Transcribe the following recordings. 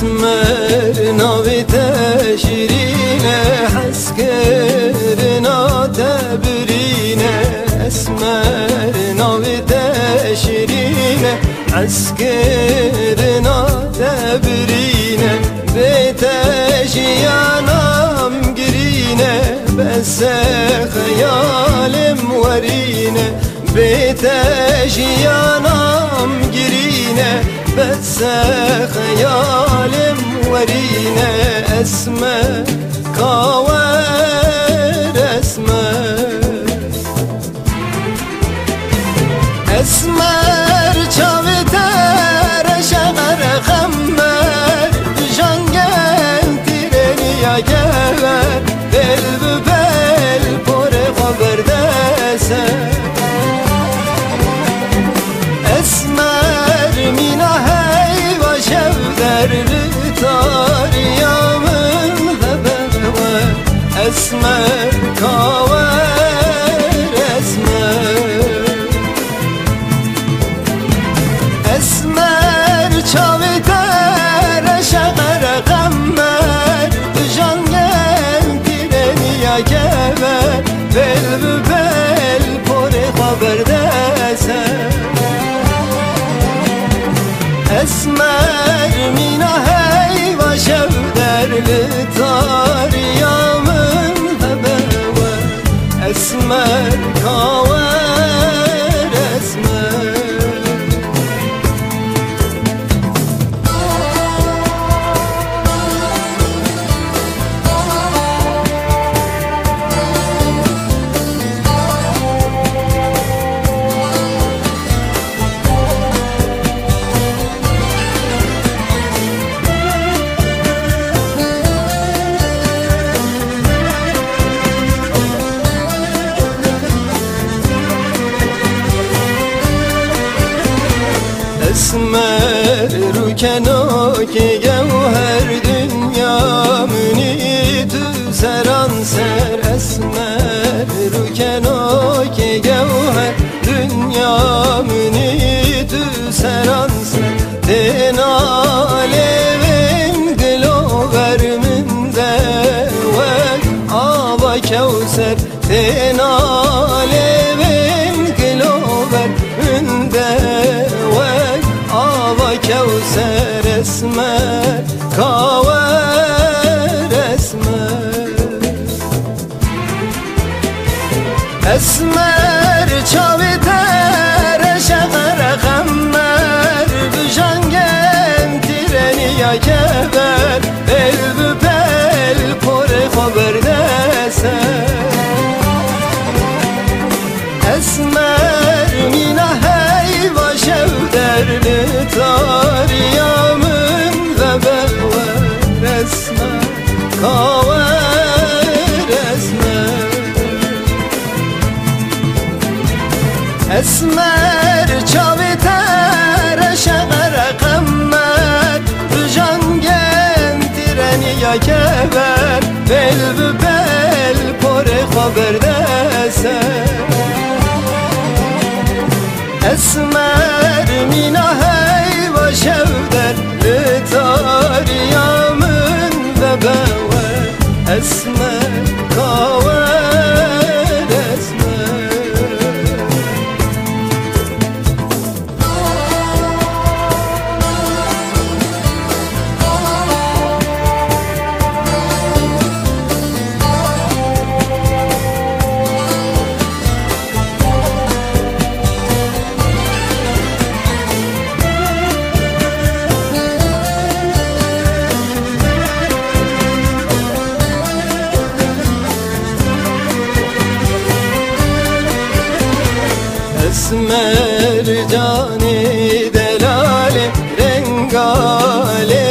اسمر ناوی تشرینه حسکرنا تبرینه اسمر ناوی تشرینه حسکرنا تبرینه به تشیانم گرینه بس خیالم ورینه به تشیانم گرینه بس خيال ورينا اسمه كاور اسمه اسمر چاوی تر شغر خمر جانگل تیرنی اگر دل esme kaver esme. Esmer çavide reşemere gemmer Can gel direniye gever Velvü bel pore haberdese Esmer mina heyva şevderli tar Christmas. esmer Rükenok gevher dünya münit seran ser. Esmer Rükenok gevher dünya münit seran ser. Den alevin dilo verminde ve ava kevser. Den alevin Kevser esmer Kaver esmer Esmer çavi tere şehre hemmer Büjangen treni ya kever Elbüpe esmer minah Yaz mercani delale rengale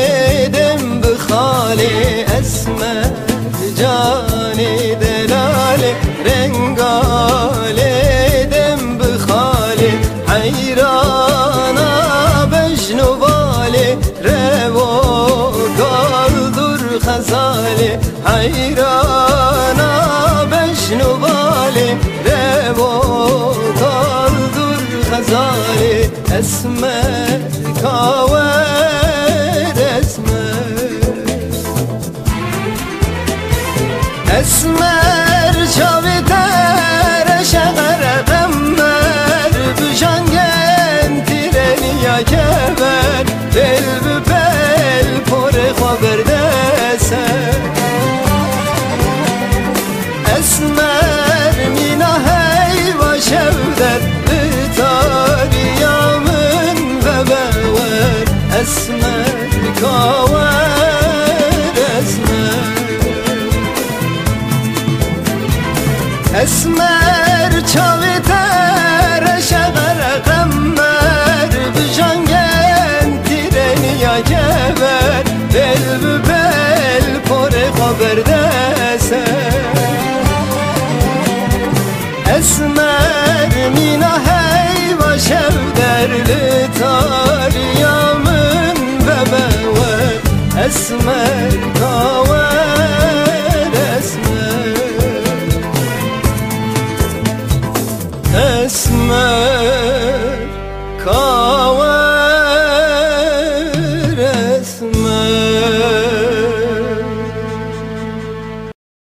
dem bıhale esmer cani delale rengale dem bıhale hayrana bejnu vale revo kaldur hazale hayrana bejnu vale resme kahve resme Esme esmer. Kar